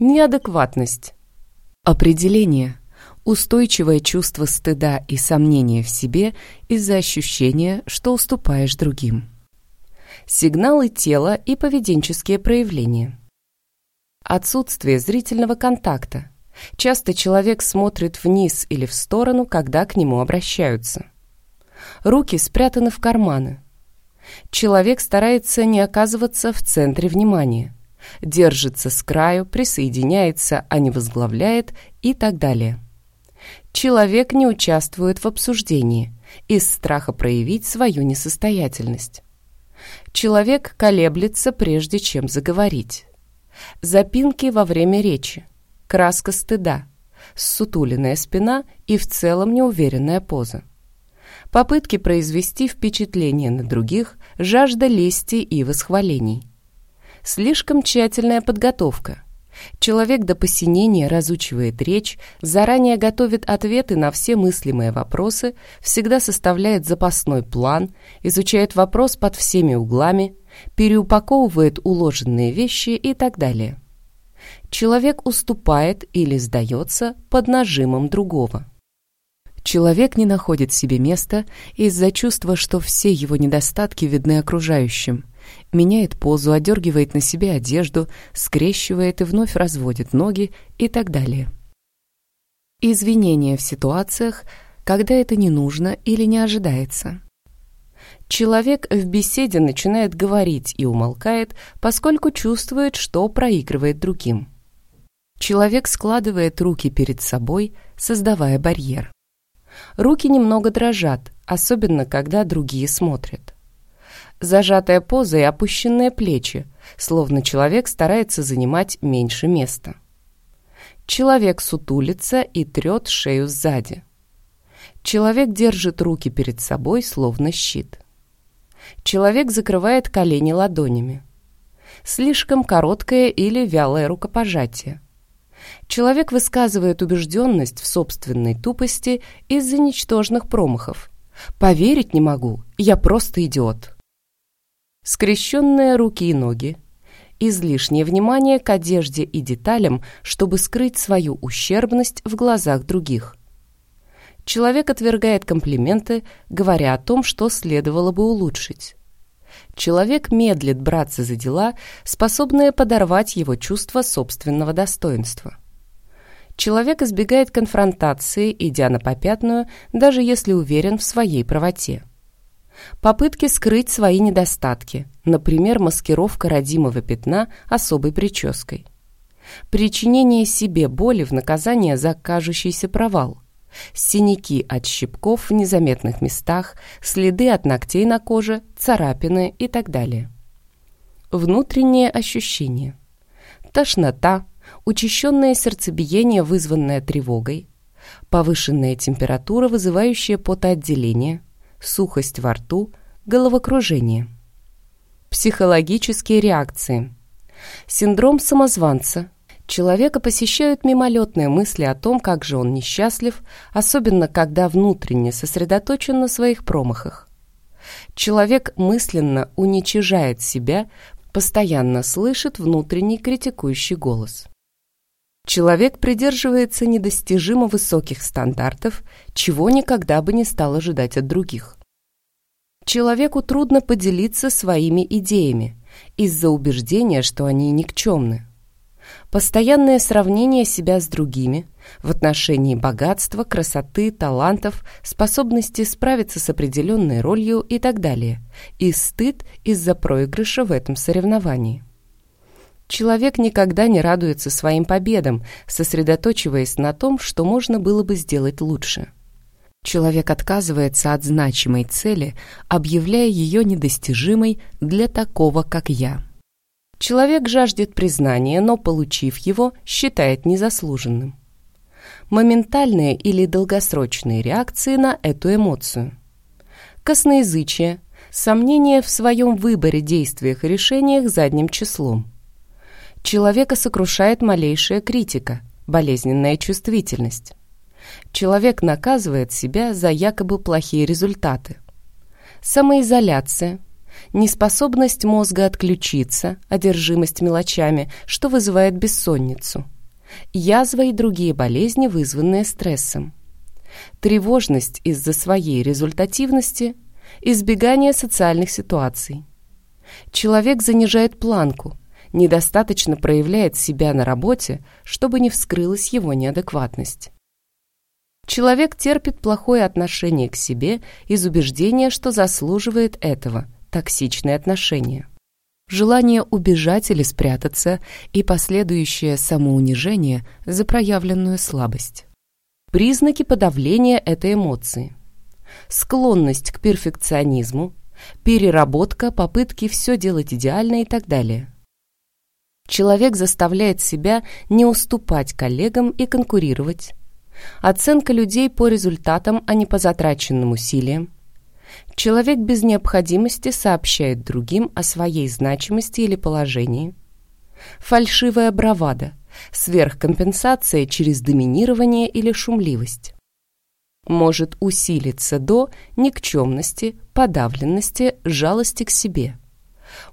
Неадекватность. Определение. Устойчивое чувство стыда и сомнения в себе из-за ощущения, что уступаешь другим. Сигналы тела и поведенческие проявления. Отсутствие зрительного контакта. Часто человек смотрит вниз или в сторону, когда к нему обращаются. Руки спрятаны в карманы. Человек старается не оказываться в центре внимания держится с краю, присоединяется, а не возглавляет и так далее. Человек не участвует в обсуждении из страха проявить свою несостоятельность. Человек колеблется, прежде чем заговорить. Запинки во время речи, краска стыда, сутуленная спина и в целом неуверенная поза. Попытки произвести впечатление на других, жажда лести и восхвалений. Слишком тщательная подготовка. Человек до посинения разучивает речь, заранее готовит ответы на все мыслимые вопросы, всегда составляет запасной план, изучает вопрос под всеми углами, переупаковывает уложенные вещи и так далее. Человек уступает или сдается под нажимом другого. Человек не находит себе места из-за чувства, что все его недостатки видны окружающим – меняет позу, одергивает на себе одежду, скрещивает и вновь разводит ноги и так далее. Извинения в ситуациях, когда это не нужно или не ожидается. Человек в беседе начинает говорить и умолкает, поскольку чувствует, что проигрывает другим. Человек складывает руки перед собой, создавая барьер. Руки немного дрожат, особенно когда другие смотрят зажатая поза и опущенные плечи, словно человек старается занимать меньше места. Человек сутулится и трет шею сзади. Человек держит руки перед собой, словно щит. Человек закрывает колени ладонями. Слишком короткое или вялое рукопожатие. Человек высказывает убежденность в собственной тупости из-за ничтожных промахов. «Поверить не могу, я просто идиот» скрещенные руки и ноги, излишнее внимание к одежде и деталям, чтобы скрыть свою ущербность в глазах других. Человек отвергает комплименты, говоря о том, что следовало бы улучшить. Человек медлит браться за дела, способные подорвать его чувство собственного достоинства. Человек избегает конфронтации, идя на попятную, даже если уверен в своей правоте. Попытки скрыть свои недостатки, например, маскировка родимого пятна особой прической. Причинение себе боли в наказание за кажущийся провал. Синяки от щипков в незаметных местах, следы от ногтей на коже, царапины и так далее. Внутренние ощущения. Тошнота, учащенное сердцебиение, вызванное тревогой, повышенная температура, вызывающая потоотделение – сухость во рту, головокружение. Психологические реакции. Синдром самозванца. Человека посещают мимолетные мысли о том, как же он несчастлив, особенно когда внутренне сосредоточен на своих промахах. Человек мысленно уничижает себя, постоянно слышит внутренний критикующий голос. Человек придерживается недостижимо высоких стандартов, чего никогда бы не стал ожидать от других. Человеку трудно поделиться своими идеями из-за убеждения, что они никчемны. Постоянное сравнение себя с другими в отношении богатства, красоты, талантов, способности справиться с определенной ролью и так далее, и стыд из-за проигрыша в этом соревновании. Человек никогда не радуется своим победам, сосредоточиваясь на том, что можно было бы сделать лучше. Человек отказывается от значимой цели, объявляя ее недостижимой для такого, как я. Человек жаждет признания, но, получив его, считает незаслуженным. Моментальные или долгосрочные реакции на эту эмоцию. Косноязычие, сомнение в своем выборе, действиях и решениях задним числом – Человека сокрушает малейшая критика, болезненная чувствительность. Человек наказывает себя за якобы плохие результаты. Самоизоляция, неспособность мозга отключиться, одержимость мелочами, что вызывает бессонницу, язва и другие болезни, вызванные стрессом, тревожность из-за своей результативности, избегание социальных ситуаций. Человек занижает планку, недостаточно проявляет себя на работе, чтобы не вскрылась его неадекватность. Человек терпит плохое отношение к себе из убеждения, что заслуживает этого, токсичные отношения. Желание убежать или спрятаться и последующее самоунижение за проявленную слабость. Признаки подавления этой эмоции. Склонность к перфекционизму, переработка, попытки все делать идеально и так далее. Человек заставляет себя не уступать коллегам и конкурировать. Оценка людей по результатам, а не по затраченным усилиям. Человек без необходимости сообщает другим о своей значимости или положении. Фальшивая бравада, сверхкомпенсация через доминирование или шумливость. Может усилиться до никчемности, подавленности, жалости к себе.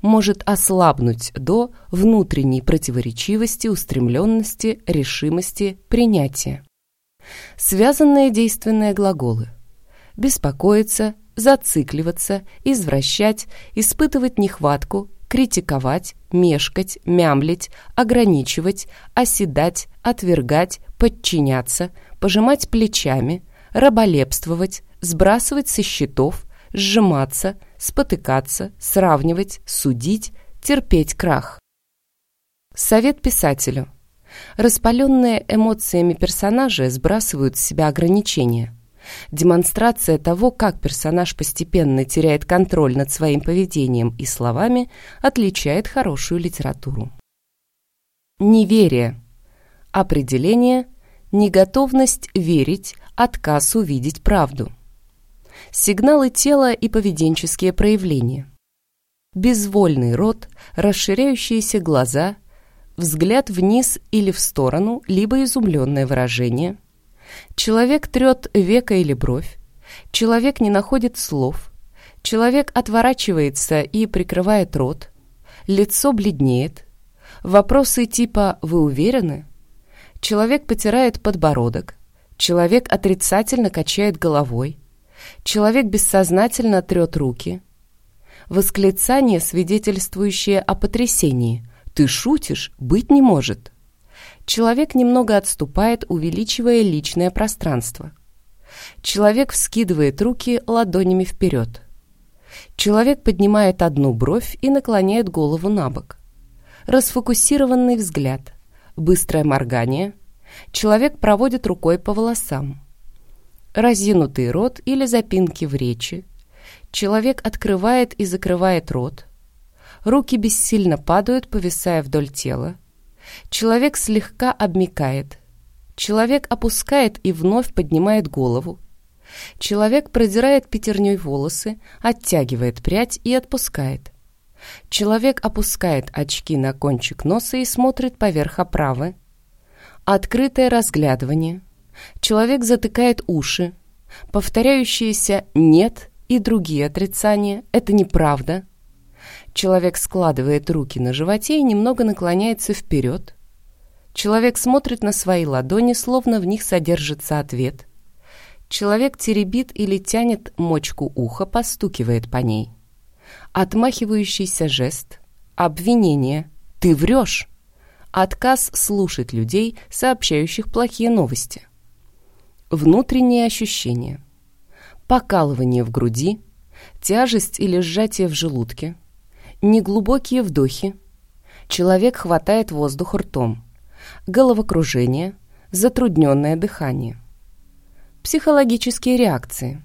Может ослабнуть до внутренней противоречивости, устремленности, решимости, принятия. Связанные действенные глаголы. Беспокоиться, зацикливаться, извращать, испытывать нехватку, критиковать, мешкать, мямлить, ограничивать, оседать, отвергать, подчиняться, пожимать плечами, раболепствовать, сбрасывать со счетов, сжиматься, спотыкаться, сравнивать, судить, терпеть крах. Совет писателю. Распаленные эмоциями персонажи сбрасывают с себя ограничения. Демонстрация того, как персонаж постепенно теряет контроль над своим поведением и словами, отличает хорошую литературу. Неверие. Определение – неготовность верить, отказ увидеть правду. Сигналы тела и поведенческие проявления. Безвольный рот, расширяющиеся глаза, взгляд вниз или в сторону, либо изумленное выражение. Человек трет века или бровь. Человек не находит слов. Человек отворачивается и прикрывает рот. Лицо бледнеет. Вопросы типа «Вы уверены?» Человек потирает подбородок. Человек отрицательно качает головой. Человек бессознательно трет руки. Восклицание, свидетельствующее о потрясении – «Ты шутишь? Быть не может!» Человек немного отступает, увеличивая личное пространство. Человек вскидывает руки ладонями вперед. Человек поднимает одну бровь и наклоняет голову на бок. Расфокусированный взгляд. Быстрое моргание. Человек проводит рукой по волосам. Разинутый рот или запинки в речи. Человек открывает и закрывает рот. Руки бессильно падают, повисая вдоль тела. Человек слегка обмикает. Человек опускает и вновь поднимает голову. Человек продирает пятерней волосы, оттягивает прядь и отпускает. Человек опускает очки на кончик носа и смотрит поверх оправы. Открытое разглядывание. Человек затыкает уши. Повторяющиеся «нет» и другие отрицания – это неправда – Человек складывает руки на животе и немного наклоняется вперед. Человек смотрит на свои ладони, словно в них содержится ответ. Человек теребит или тянет мочку уха, постукивает по ней. Отмахивающийся жест. Обвинение. «Ты врешь!» Отказ слушать людей, сообщающих плохие новости. Внутренние ощущения. Покалывание в груди, тяжесть или сжатие в желудке, неглубокие вдохи. Человек хватает воздух ртом. Головокружение, затрудненное дыхание. Психологические реакции.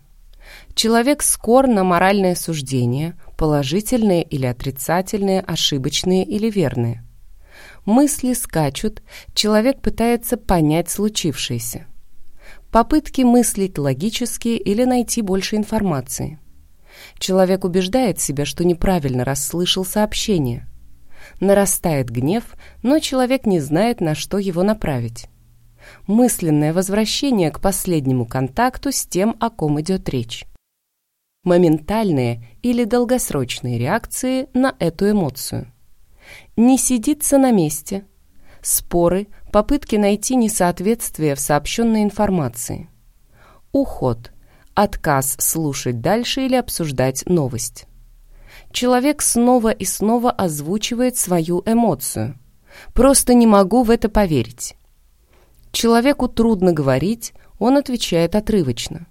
Человек скор на моральное суждение, положительные или отрицательные, ошибочные или верные. Мысли скачут, человек пытается понять случившееся. Попытки мыслить логически или найти больше информации. Человек убеждает себя, что неправильно расслышал сообщение. Нарастает гнев, но человек не знает, на что его направить. Мысленное возвращение к последнему контакту с тем, о ком идет речь. моментальные или долгосрочные реакции на эту эмоцию. Не сидится на месте. Споры, попытки найти несоответствие в сообщенной информации. Уход. Отказ слушать дальше или обсуждать новость. Человек снова и снова озвучивает свою эмоцию. Просто не могу в это поверить. Человеку трудно говорить, он отвечает отрывочно.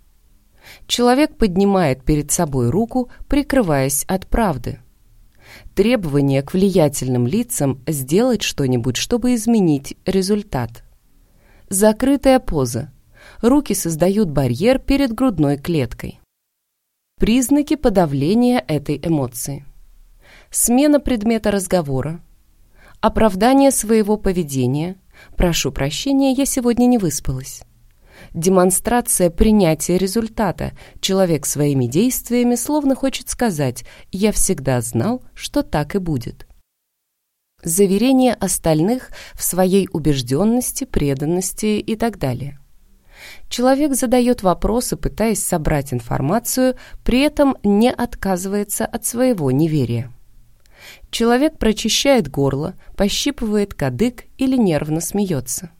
Человек поднимает перед собой руку, прикрываясь от правды. Требование к влиятельным лицам сделать что-нибудь, чтобы изменить результат. Закрытая поза. Руки создают барьер перед грудной клеткой. Признаки подавления этой эмоции. Смена предмета разговора. Оправдание своего поведения. Прошу прощения, я сегодня не выспалась демонстрация принятия результата. Человек своими действиями словно хочет сказать «я всегда знал, что так и будет». Заверение остальных в своей убежденности, преданности и так далее. Человек задает вопросы, пытаясь собрать информацию, при этом не отказывается от своего неверия. Человек прочищает горло, пощипывает кадык или нервно смеется.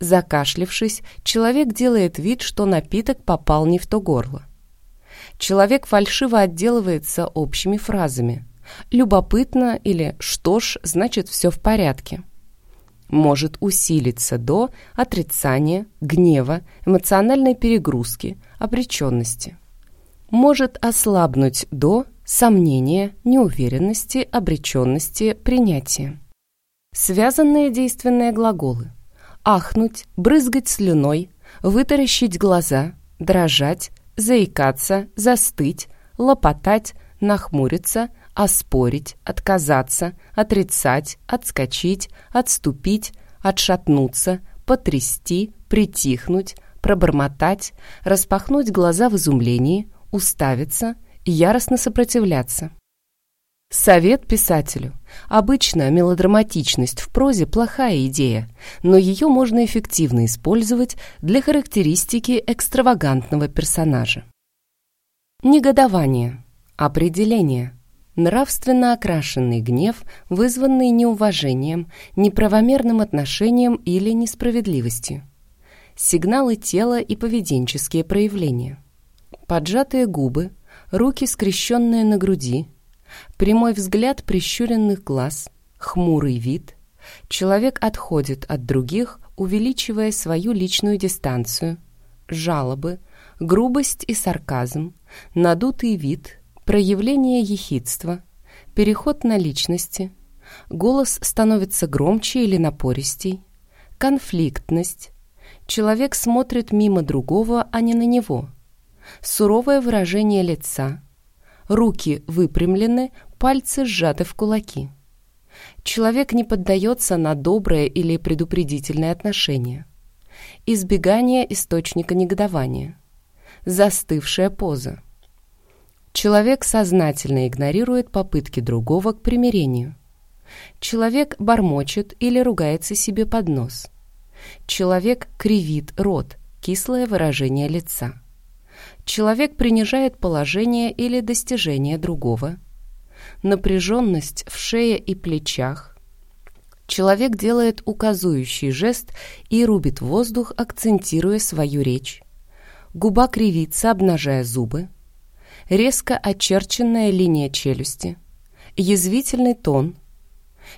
Закашлившись, человек делает вид, что напиток попал не в то горло. Человек фальшиво отделывается общими фразами. «Любопытно» или «что ж, значит все в порядке». Может усилиться до отрицания, гнева, эмоциональной перегрузки, обреченности. Может ослабнуть до сомнения, неуверенности, обреченности, принятия. Связанные действенные глаголы – ахнуть, брызгать слюной, вытаращить глаза, дрожать, заикаться, застыть, лопотать, нахмуриться, оспорить, отказаться, отрицать, отскочить, отступить, отшатнуться, потрясти, притихнуть, пробормотать, распахнуть глаза в изумлении, уставиться, яростно сопротивляться. Совет писателю. Обычно мелодраматичность в прозе – плохая идея, но ее можно эффективно использовать для характеристики экстравагантного персонажа. Негодование. Определение. Нравственно окрашенный гнев, вызванный неуважением, неправомерным отношением или несправедливостью. Сигналы тела и поведенческие проявления. Поджатые губы, руки, скрещенные на груди – Прямой взгляд прищуренных глаз, хмурый вид. Человек отходит от других, увеличивая свою личную дистанцию. Жалобы, грубость и сарказм, надутый вид, проявление ехидства, переход на личности. Голос становится громче или напористей. Конфликтность. Человек смотрит мимо другого, а не на него. Суровое выражение лица – руки выпрямлены, пальцы сжаты в кулаки. Человек не поддается на доброе или предупредительное отношение. Избегание источника негодования. Застывшая поза. Человек сознательно игнорирует попытки другого к примирению. Человек бормочет или ругается себе под нос. Человек кривит рот, кислое выражение лица. Человек принижает положение или достижение другого. Напряженность в шее и плечах. Человек делает указующий жест и рубит воздух, акцентируя свою речь. Губа кривится, обнажая зубы. Резко очерченная линия челюсти. Язвительный тон.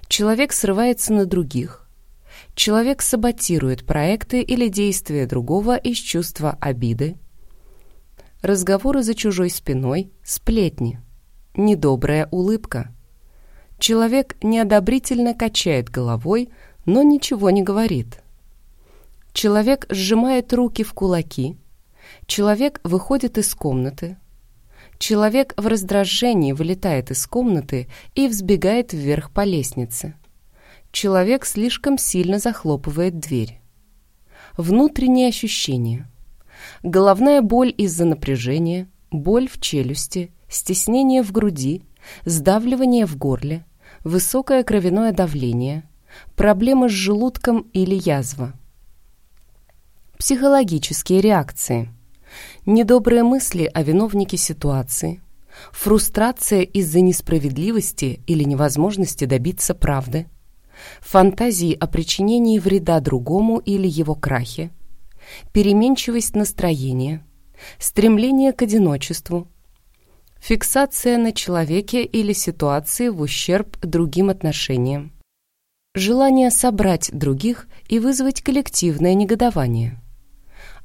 Человек срывается на других. Человек саботирует проекты или действия другого из чувства обиды, разговоры за чужой спиной, сплетни, недобрая улыбка. Человек неодобрительно качает головой, но ничего не говорит. Человек сжимает руки в кулаки. Человек выходит из комнаты. Человек в раздражении вылетает из комнаты и взбегает вверх по лестнице. Человек слишком сильно захлопывает дверь. Внутренние ощущения – головная боль из-за напряжения, боль в челюсти, стеснение в груди, сдавливание в горле, высокое кровяное давление, проблемы с желудком или язва. Психологические реакции. недобрые мысли о виновнике ситуации, фрустрация из-за несправедливости или невозможности добиться правды, фантазии о причинении вреда другому или его крахе, переменчивость настроения, стремление к одиночеству, фиксация на человеке или ситуации в ущерб другим отношениям, желание собрать других и вызвать коллективное негодование,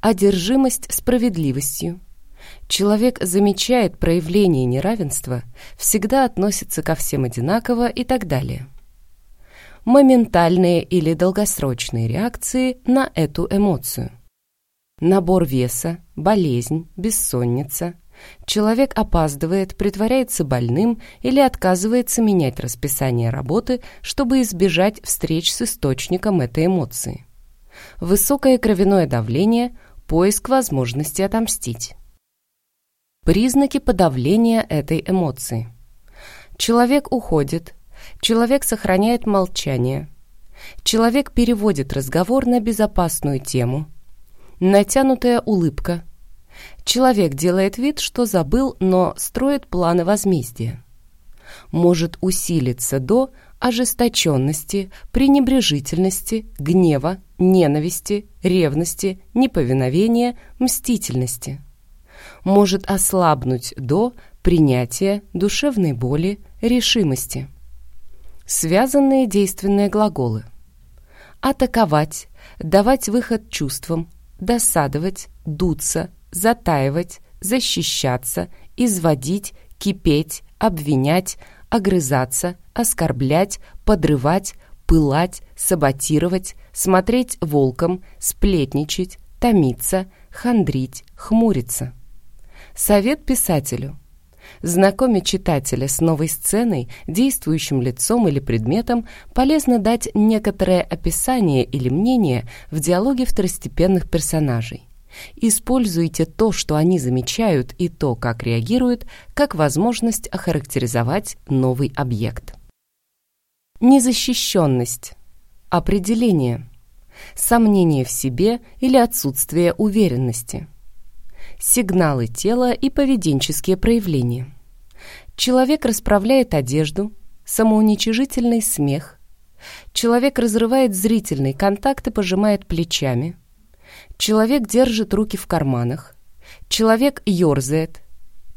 одержимость справедливостью, Человек замечает проявление неравенства, всегда относится ко всем одинаково и так далее. Моментальные или долгосрочные реакции на эту эмоцию. Набор веса, болезнь, бессонница. Человек опаздывает, притворяется больным или отказывается менять расписание работы, чтобы избежать встреч с источником этой эмоции. Высокое кровяное давление – поиск возможности отомстить. Признаки подавления этой эмоции. Человек уходит, человек сохраняет молчание, человек переводит разговор на безопасную тему, натянутая улыбка, человек делает вид, что забыл, но строит планы возмездия. Может усилиться до ожесточенности, пренебрежительности, гнева, ненависти, ревности, неповиновения, мстительности – может ослабнуть до принятия душевной боли, решимости. Связанные действенные глаголы. Атаковать, давать выход чувствам, досадовать, дуться, затаивать, защищаться, изводить, кипеть, обвинять, огрызаться, оскорблять, подрывать, пылать, саботировать, смотреть волком, сплетничать, томиться, хандрить, хмуриться. Совет писателю. Знакомя читателя с новой сценой, действующим лицом или предметом, полезно дать некоторое описание или мнение в диалоге второстепенных персонажей. Используйте то, что они замечают, и то, как реагируют, как возможность охарактеризовать новый объект. Незащищенность. Определение. Сомнение в себе или отсутствие уверенности сигналы тела и поведенческие проявления. Человек расправляет одежду, самоуничижительный смех. Человек разрывает зрительный контакт и пожимает плечами. Человек держит руки в карманах. Человек ерзает.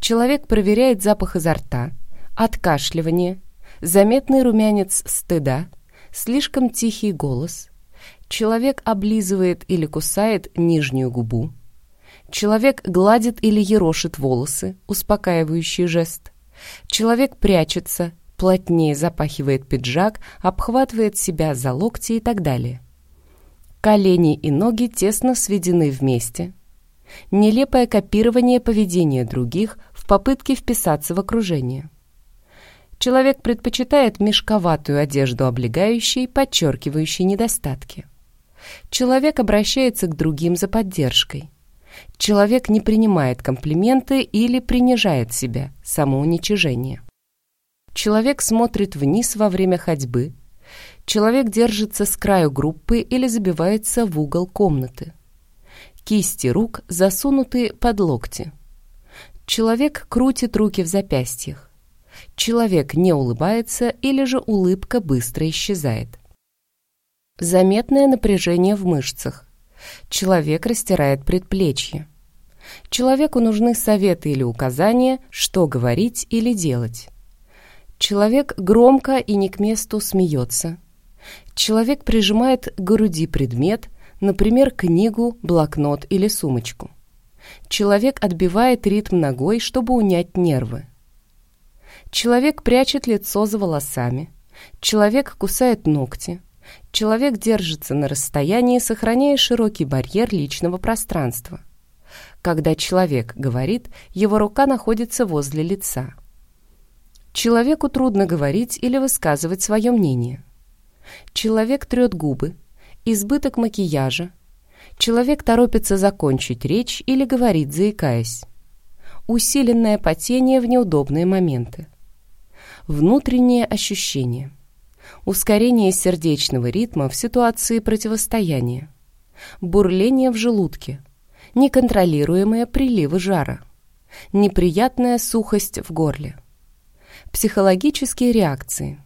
Человек проверяет запах изо рта, откашливание, заметный румянец стыда, слишком тихий голос. Человек облизывает или кусает нижнюю губу. Человек гладит или ерошит волосы, успокаивающий жест. Человек прячется, плотнее запахивает пиджак, обхватывает себя за локти и так далее. Колени и ноги тесно сведены вместе. Нелепое копирование поведения других в попытке вписаться в окружение. Человек предпочитает мешковатую одежду облегающей, подчеркивающей недостатки. Человек обращается к другим за поддержкой. Человек не принимает комплименты или принижает себя, самоуничижение. Человек смотрит вниз во время ходьбы. Человек держится с краю группы или забивается в угол комнаты. Кисти рук засунуты под локти. Человек крутит руки в запястьях. Человек не улыбается или же улыбка быстро исчезает. Заметное напряжение в мышцах. Человек растирает предплечье. Человеку нужны советы или указания, что говорить или делать. Человек громко и не к месту смеется. Человек прижимает к груди предмет, например, книгу, блокнот или сумочку. Человек отбивает ритм ногой, чтобы унять нервы. Человек прячет лицо за волосами. Человек кусает ногти. Человек держится на расстоянии, сохраняя широкий барьер личного пространства. Когда человек говорит, его рука находится возле лица. Человеку трудно говорить или высказывать свое мнение. Человек трет губы, избыток макияжа. Человек торопится закончить речь или говорит, заикаясь. Усиленное потение в неудобные моменты. Внутреннее ощущение – ускорение сердечного ритма в ситуации противостояния, бурление в желудке, неконтролируемые приливы жара, неприятная сухость в горле, психологические реакции,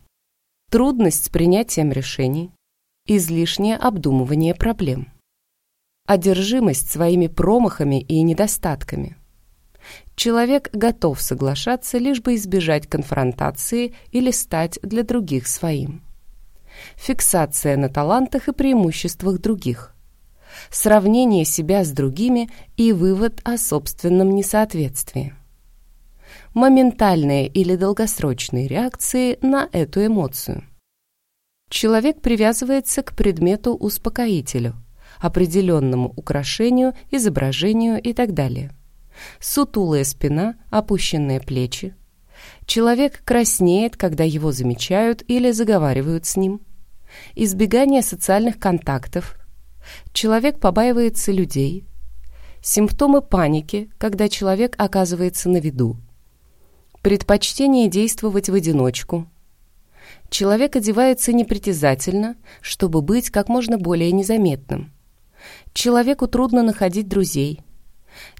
трудность с принятием решений, излишнее обдумывание проблем, одержимость своими промахами и недостатками. Человек готов соглашаться, лишь бы избежать конфронтации или стать для других своим. Фиксация на талантах и преимуществах других. Сравнение себя с другими и вывод о собственном несоответствии. Моментальные или долгосрочные реакции на эту эмоцию. Человек привязывается к предмету-успокоителю, определенному украшению, изображению и так далее. Сутулая спина, опущенные плечи. Человек краснеет, когда его замечают или заговаривают с ним. Избегание социальных контактов. Человек побаивается людей. Симптомы паники, когда человек оказывается на виду. Предпочтение действовать в одиночку. Человек одевается непритязательно, чтобы быть как можно более незаметным. Человеку трудно находить друзей.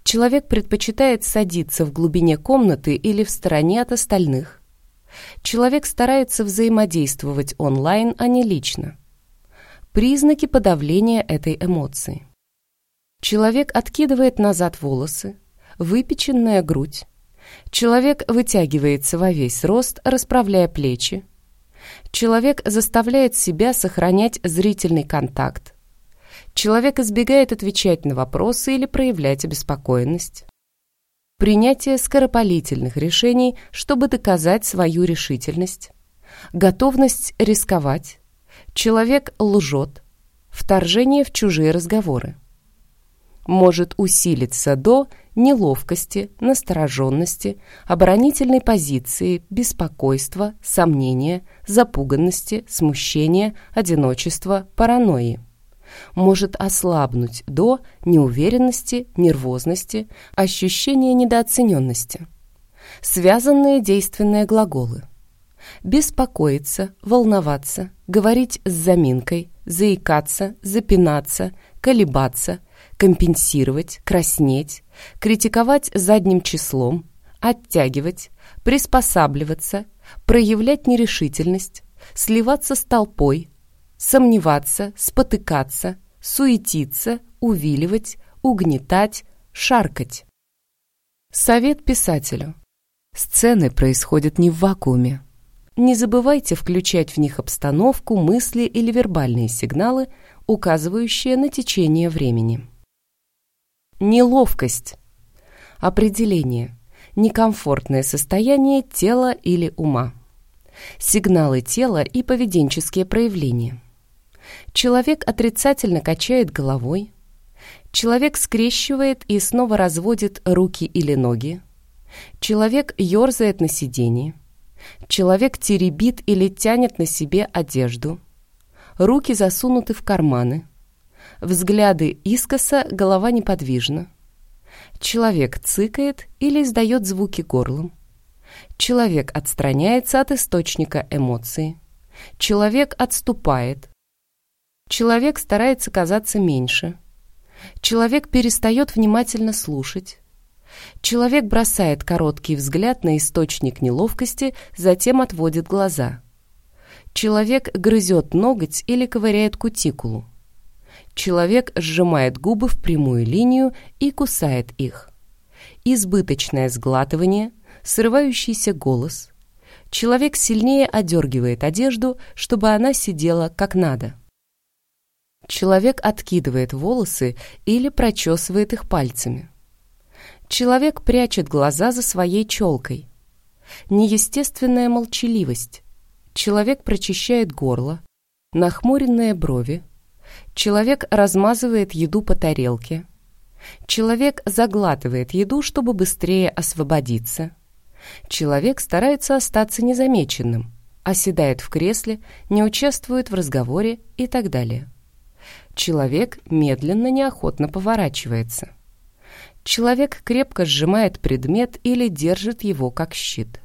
Человек предпочитает садиться в глубине комнаты или в стороне от остальных. Человек старается взаимодействовать онлайн, а не лично. Признаки подавления этой эмоции. Человек откидывает назад волосы, выпеченная грудь. Человек вытягивается во весь рост, расправляя плечи. Человек заставляет себя сохранять зрительный контакт. Человек избегает отвечать на вопросы или проявлять обеспокоенность. Принятие скоропалительных решений, чтобы доказать свою решительность. Готовность рисковать. Человек лжет. Вторжение в чужие разговоры. Может усилиться до неловкости, настороженности, оборонительной позиции, беспокойства, сомнения, запуганности, смущения, одиночества, паранойи может ослабнуть до неуверенности, нервозности, ощущения недооцененности. Связанные действенные глаголы. Беспокоиться, волноваться, говорить с заминкой, заикаться, запинаться, колебаться, компенсировать, краснеть, критиковать задним числом, оттягивать, приспосабливаться, проявлять нерешительность, сливаться с толпой, сомневаться, спотыкаться, суетиться, увиливать, угнетать, шаркать. Совет писателю. Сцены происходят не в вакууме. Не забывайте включать в них обстановку, мысли или вербальные сигналы, указывающие на течение времени. Неловкость. Определение. Некомфортное состояние тела или ума. Сигналы тела и поведенческие проявления. Человек отрицательно качает головой. Человек скрещивает и снова разводит руки или ноги. Человек ерзает на сиденье. Человек теребит или тянет на себе одежду. Руки засунуты в карманы. Взгляды искоса, голова неподвижна. Человек цыкает или издает звуки горлом. Человек отстраняется от источника эмоции. Человек отступает. Человек старается казаться меньше. Человек перестает внимательно слушать. Человек бросает короткий взгляд на источник неловкости, затем отводит глаза. Человек грызет ноготь или ковыряет кутикулу. Человек сжимает губы в прямую линию и кусает их. Избыточное сглатывание, срывающийся голос. Человек сильнее одергивает одежду, чтобы она сидела как надо. Человек откидывает волосы или прочесывает их пальцами. Человек прячет глаза за своей челкой. Неестественная молчаливость. Человек прочищает горло, нахмуренные брови. Человек размазывает еду по тарелке. Человек заглатывает еду, чтобы быстрее освободиться. Человек старается остаться незамеченным, оседает в кресле, не участвует в разговоре и так далее. Человек медленно, неохотно поворачивается. Человек крепко сжимает предмет или держит его как щит.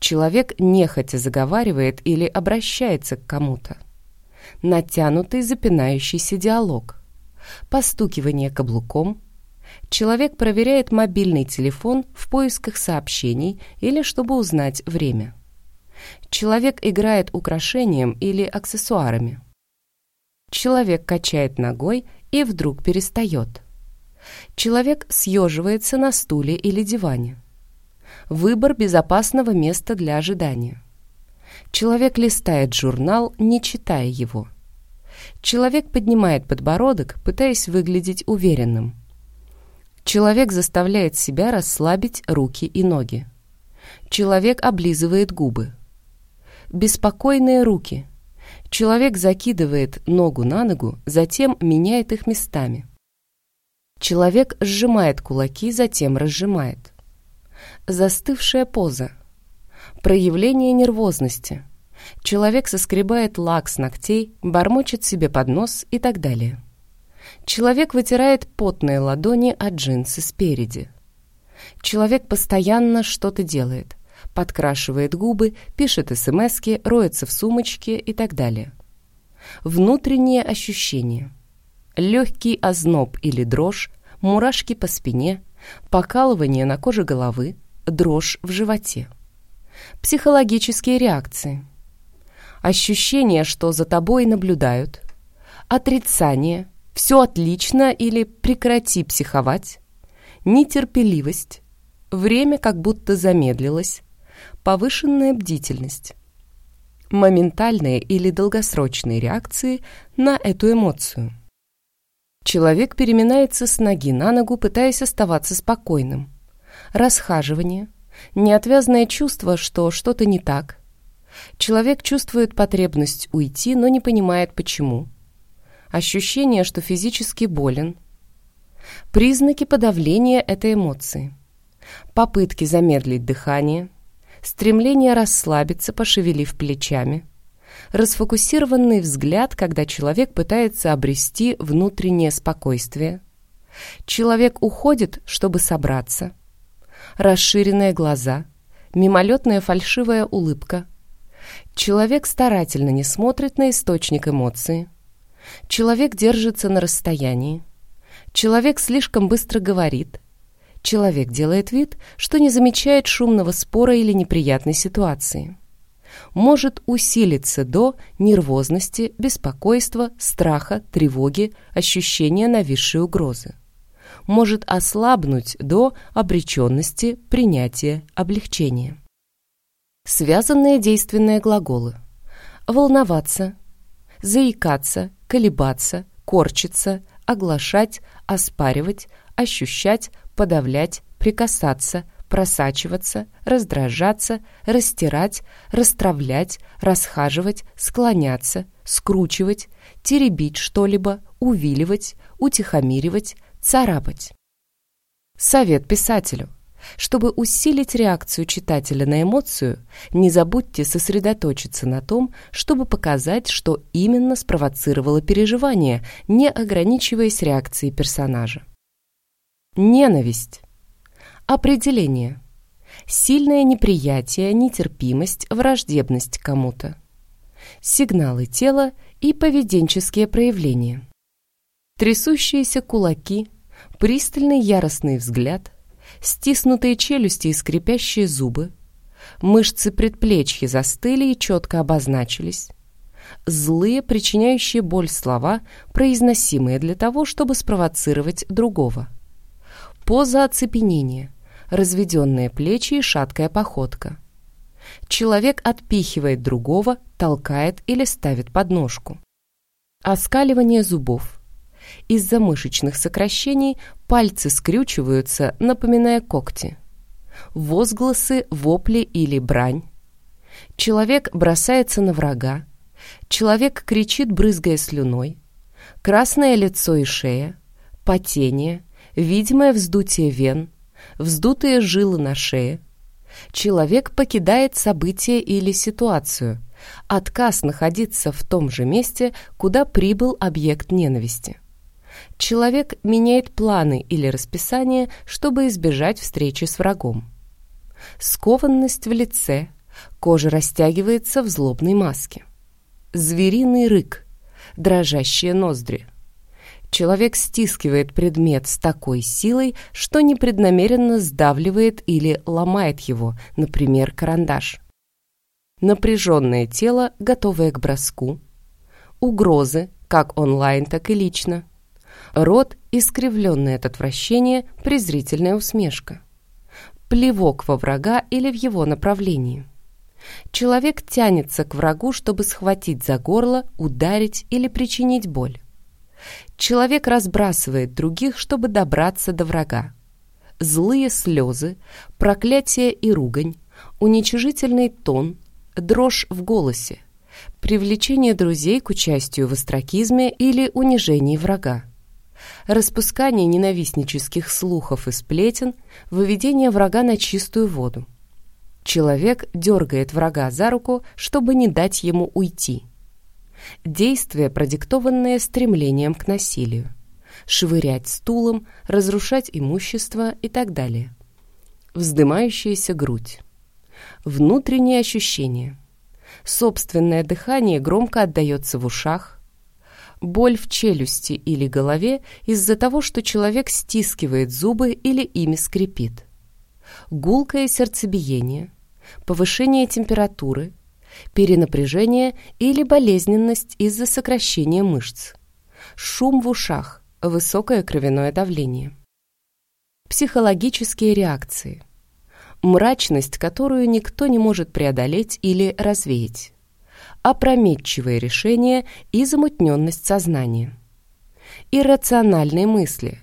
Человек нехотя заговаривает или обращается к кому-то. Натянутый запинающийся диалог. Постукивание каблуком. Человек проверяет мобильный телефон в поисках сообщений или чтобы узнать время. Человек играет украшением или аксессуарами. Человек качает ногой и вдруг перестает. Человек съеживается на стуле или диване. Выбор безопасного места для ожидания. Человек листает журнал, не читая его. Человек поднимает подбородок, пытаясь выглядеть уверенным. Человек заставляет себя расслабить руки и ноги. Человек облизывает губы. Беспокойные руки. Человек закидывает ногу на ногу, затем меняет их местами. Человек сжимает кулаки, затем разжимает. Застывшая поза. Проявление нервозности. Человек соскребает лак с ногтей, бормочет себе под нос и так далее. Человек вытирает потные ладони от джинсы спереди. Человек постоянно что-то делает. Подкрашивает губы, пишет смски, роется в сумочке и так далее. Внутренние ощущения – легкий озноб или дрожь, мурашки по спине, покалывание на коже головы, дрожь в животе. Психологические реакции. Ощущение, что за тобой наблюдают. Отрицание. Все отлично или прекрати психовать. Нетерпеливость. Время как будто замедлилось. Повышенная бдительность. Моментальные или долгосрочные реакции на эту эмоцию – Человек переминается с ноги на ногу, пытаясь оставаться спокойным. Расхаживание, неотвязное чувство, что что-то не так. Человек чувствует потребность уйти, но не понимает почему. Ощущение, что физически болен. Признаки подавления этой эмоции. Попытки замедлить дыхание. Стремление расслабиться, пошевелив плечами расфокусированный взгляд, когда человек пытается обрести внутреннее спокойствие. Человек уходит, чтобы собраться. Расширенные глаза, мимолетная фальшивая улыбка. Человек старательно не смотрит на источник эмоции. Человек держится на расстоянии. Человек слишком быстро говорит. Человек делает вид, что не замечает шумного спора или неприятной ситуации может усилиться до нервозности, беспокойства, страха, тревоги, ощущения нависшей угрозы. Может ослабнуть до обреченности, принятия, облегчения. Связанные действенные глаголы. Волноваться, заикаться, колебаться, корчиться, оглашать, оспаривать, ощущать, подавлять, прикасаться, просачиваться, раздражаться, растирать, растравлять, расхаживать, склоняться, скручивать, теребить что-либо, увиливать, утихомиривать, царапать. Совет писателю. Чтобы усилить реакцию читателя на эмоцию, не забудьте сосредоточиться на том, чтобы показать, что именно спровоцировало переживание, не ограничиваясь реакцией персонажа. Ненависть. Определение. Сильное неприятие, нетерпимость, враждебность кому-то. Сигналы тела и поведенческие проявления. Трясущиеся кулаки, пристальный яростный взгляд, стиснутые челюсти и скрипящие зубы, мышцы предплечья застыли и четко обозначились, злые, причиняющие боль слова, произносимые для того, чтобы спровоцировать другого. Поза оцепенения, разведенные плечи и шаткая походка. Человек отпихивает другого, толкает или ставит подножку. Оскаливание зубов. Из-за мышечных сокращений пальцы скрючиваются, напоминая когти. Возгласы, вопли или брань. Человек бросается на врага. Человек кричит, брызгая слюной. Красное лицо и шея. Потение. Видимое вздутие вен вздутые жилы на шее. Человек покидает событие или ситуацию, отказ находиться в том же месте, куда прибыл объект ненависти. Человек меняет планы или расписание, чтобы избежать встречи с врагом. Скованность в лице, кожа растягивается в злобной маске. Звериный рык, дрожащие ноздри. Человек стискивает предмет с такой силой, что непреднамеренно сдавливает или ломает его, например, карандаш. Напряженное тело, готовое к броску. Угрозы, как онлайн, так и лично. Рот, искривленный от отвращения, презрительная усмешка. Плевок во врага или в его направлении. Человек тянется к врагу, чтобы схватить за горло, ударить или причинить боль. Человек разбрасывает других, чтобы добраться до врага. Злые слезы, проклятие и ругань, уничижительный тон, дрожь в голосе, привлечение друзей к участию в остракизме или унижении врага, распускание ненавистнических слухов и сплетен, выведение врага на чистую воду. Человек дергает врага за руку, чтобы не дать ему уйти – Действия, продиктованные стремлением к насилию. Швырять стулом, разрушать имущество и так далее. Вздымающаяся грудь. Внутренние ощущения. Собственное дыхание громко отдается в ушах. Боль в челюсти или голове из-за того, что человек стискивает зубы или ими скрипит. Гулкое сердцебиение. Повышение температуры – перенапряжение или болезненность из-за сокращения мышц, шум в ушах, высокое кровяное давление. Психологические реакции. Мрачность, которую никто не может преодолеть или развеять. Опрометчивые решения и замутненность сознания. Иррациональные мысли.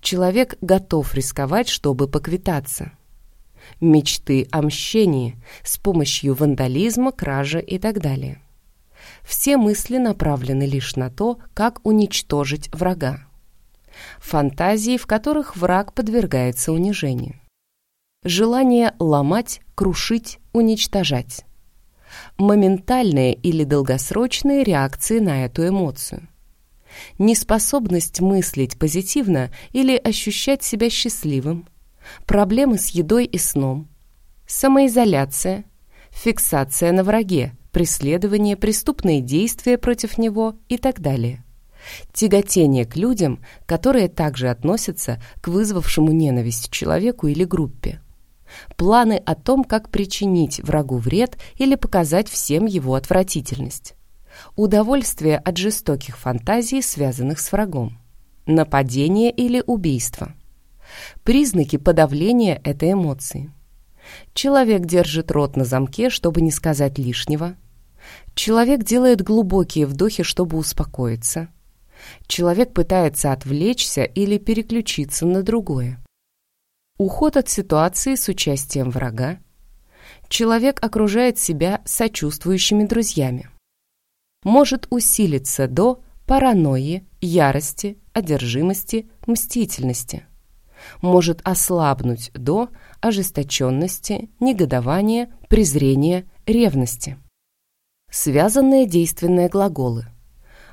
Человек готов рисковать, чтобы поквитаться мечты о мщении с помощью вандализма, кражи и так далее. Все мысли направлены лишь на то, как уничтожить врага. Фантазии, в которых враг подвергается унижению. Желание ломать, крушить, уничтожать. Моментальные или долгосрочные реакции на эту эмоцию. Неспособность мыслить позитивно или ощущать себя счастливым – проблемы с едой и сном, самоизоляция, фиксация на враге, преследование, преступные действия против него и так далее. Тяготение к людям, которые также относятся к вызвавшему ненависть человеку или группе. Планы о том, как причинить врагу вред или показать всем его отвратительность. Удовольствие от жестоких фантазий, связанных с врагом. Нападение или убийство признаки подавления этой эмоции. Человек держит рот на замке, чтобы не сказать лишнего. Человек делает глубокие вдохи, чтобы успокоиться. Человек пытается отвлечься или переключиться на другое. Уход от ситуации с участием врага. Человек окружает себя сочувствующими друзьями. Может усилиться до паранойи, ярости, одержимости, мстительности может ослабнуть до ожесточенности, негодования, презрения, ревности. Связанные действенные глаголы.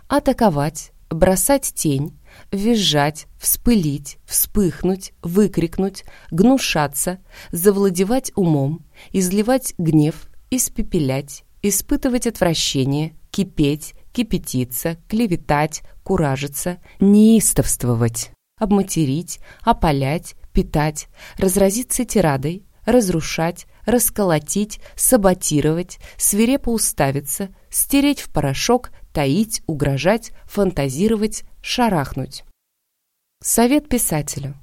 Атаковать, бросать тень, визжать, вспылить, вспыхнуть, выкрикнуть, гнушаться, завладевать умом, изливать гнев, испепелять, испытывать отвращение, кипеть, кипятиться, клеветать, куражиться, неистовствовать обматерить, опалять, питать, разразиться тирадой, разрушать, расколотить, саботировать, свирепо уставиться, стереть в порошок, таить, угрожать, фантазировать, шарахнуть. Совет писателю.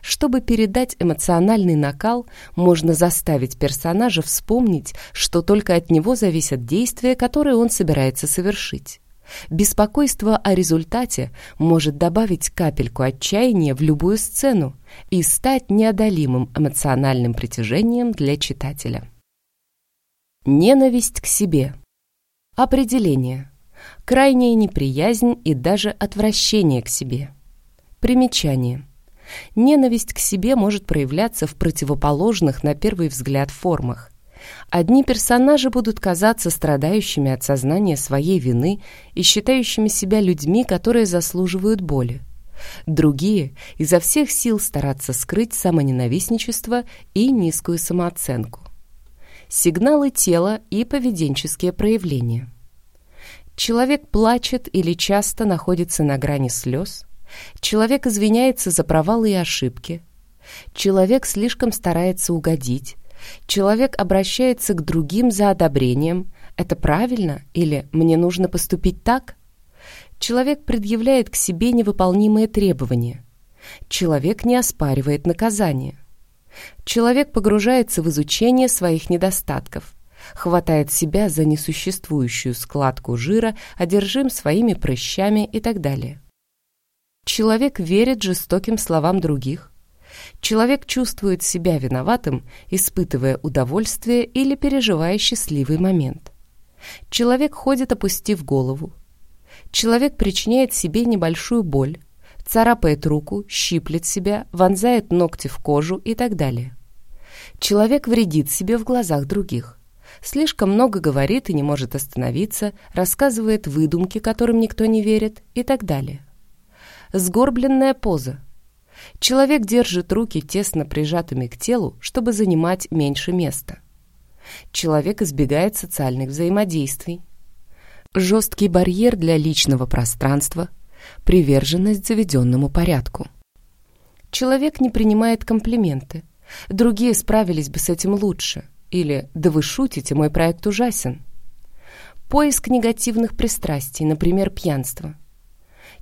Чтобы передать эмоциональный накал, можно заставить персонажа вспомнить, что только от него зависят действия, которые он собирается совершить. Беспокойство о результате может добавить капельку отчаяния в любую сцену и стать неодолимым эмоциональным притяжением для читателя. Ненависть к себе. Определение. Крайняя неприязнь и даже отвращение к себе. Примечание. Ненависть к себе может проявляться в противоположных на первый взгляд формах. Одни персонажи будут казаться страдающими от сознания своей вины и считающими себя людьми, которые заслуживают боли. Другие изо всех сил стараться скрыть самоненавистничество и низкую самооценку. Сигналы тела и поведенческие проявления. Человек плачет или часто находится на грани слез, Человек извиняется за провалы и ошибки. Человек слишком старается угодить. Человек обращается к другим за одобрением. Это правильно? Или мне нужно поступить так? Человек предъявляет к себе невыполнимые требования. Человек не оспаривает наказание. Человек погружается в изучение своих недостатков, хватает себя за несуществующую складку жира, одержим своими прыщами и так далее. Человек верит жестоким словам других. Человек чувствует себя виноватым, испытывая удовольствие или переживая счастливый момент. Человек ходит, опустив голову, Человек причиняет себе небольшую боль, царапает руку, щиплет себя, вонзает ногти в кожу и так далее. Человек вредит себе в глазах других. Слишком много говорит и не может остановиться, рассказывает выдумки, которым никто не верит и так далее. Сгорбленная поза. Человек держит руки тесно прижатыми к телу, чтобы занимать меньше места. Человек избегает социальных взаимодействий, жесткий барьер для личного пространства, приверженность заведенному порядку. Человек не принимает комплименты. Другие справились бы с этим лучше. Или «Да вы шутите, мой проект ужасен». Поиск негативных пристрастий, например, пьянство.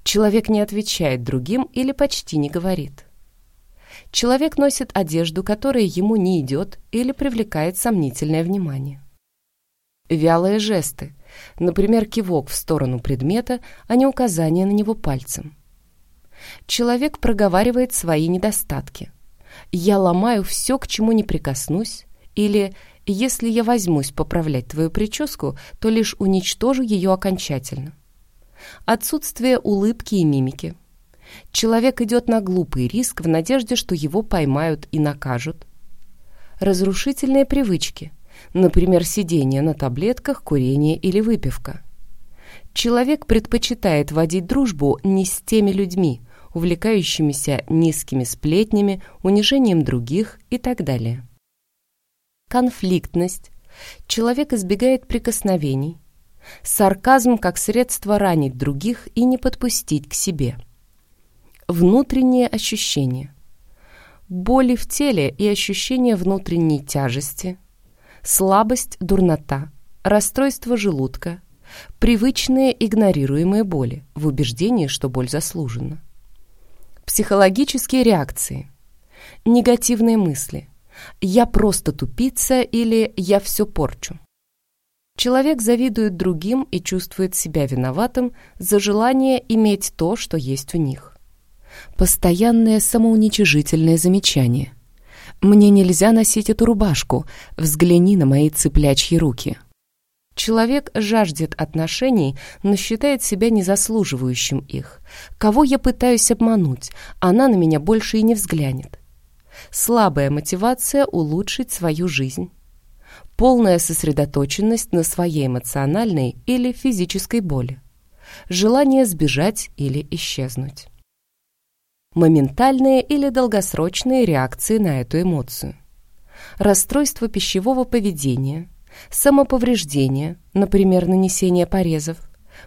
Человек не отвечает другим или почти не говорит. Человек носит одежду, которая ему не идет или привлекает сомнительное внимание. Вялые жесты, Например, кивок в сторону предмета, а не указание на него пальцем. Человек проговаривает свои недостатки. «Я ломаю все, к чему не прикоснусь» или «Если я возьмусь поправлять твою прическу, то лишь уничтожу ее окончательно». Отсутствие улыбки и мимики. Человек идет на глупый риск в надежде, что его поймают и накажут. Разрушительные привычки – например, сидение на таблетках, курение или выпивка. Человек предпочитает водить дружбу не с теми людьми, увлекающимися низкими сплетнями, унижением других и так далее. Конфликтность. Человек избегает прикосновений. Сарказм как средство ранить других и не подпустить к себе. Внутренние ощущения. Боли в теле и ощущение внутренней тяжести – слабость, дурнота, расстройство желудка, привычные игнорируемые боли в убеждении, что боль заслужена. Психологические реакции, негативные мысли «я просто тупица» или «я все порчу». Человек завидует другим и чувствует себя виноватым за желание иметь то, что есть у них. Постоянное самоуничижительное замечание – «Мне нельзя носить эту рубашку. Взгляни на мои цыплячьи руки». Человек жаждет отношений, но считает себя незаслуживающим их. Кого я пытаюсь обмануть, она на меня больше и не взглянет. Слабая мотивация улучшить свою жизнь. Полная сосредоточенность на своей эмоциональной или физической боли. Желание сбежать или исчезнуть моментальные или долгосрочные реакции на эту эмоцию. Расстройство пищевого поведения, самоповреждение, например, нанесение порезов,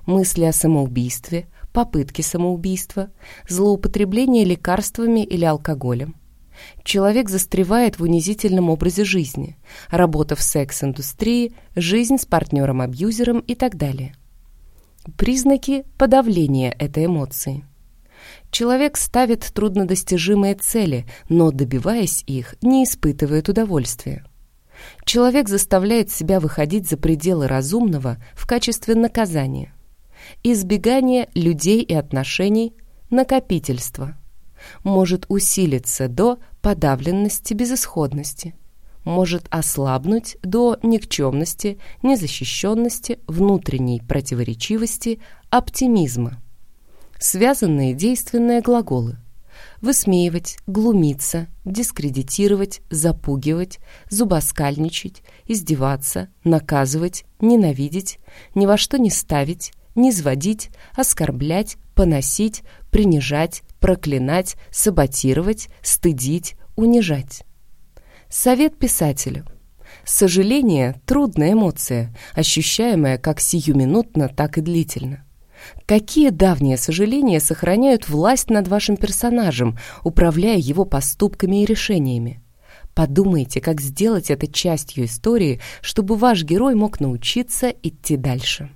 мысли о самоубийстве, попытки самоубийства, злоупотребление лекарствами или алкоголем. Человек застревает в унизительном образе жизни, работа в секс-индустрии, жизнь с партнером-абьюзером и так далее. Признаки подавления этой эмоции – Человек ставит труднодостижимые цели, но, добиваясь их, не испытывает удовольствия. Человек заставляет себя выходить за пределы разумного в качестве наказания. Избегание людей и отношений – накопительство. Может усилиться до подавленности, безысходности. Может ослабнуть до никчемности, незащищенности, внутренней противоречивости, оптимизма связанные действенные глаголы. Высмеивать, глумиться, дискредитировать, запугивать, зубоскальничать, издеваться, наказывать, ненавидеть, ни во что не ставить, низводить, оскорблять, поносить, принижать, проклинать, саботировать, стыдить, унижать. Совет писателю. Сожаление – трудная эмоция, ощущаемая как сиюминутно, так и длительно. Какие давние сожаления сохраняют власть над вашим персонажем, управляя его поступками и решениями? Подумайте, как сделать это частью истории, чтобы ваш герой мог научиться идти дальше.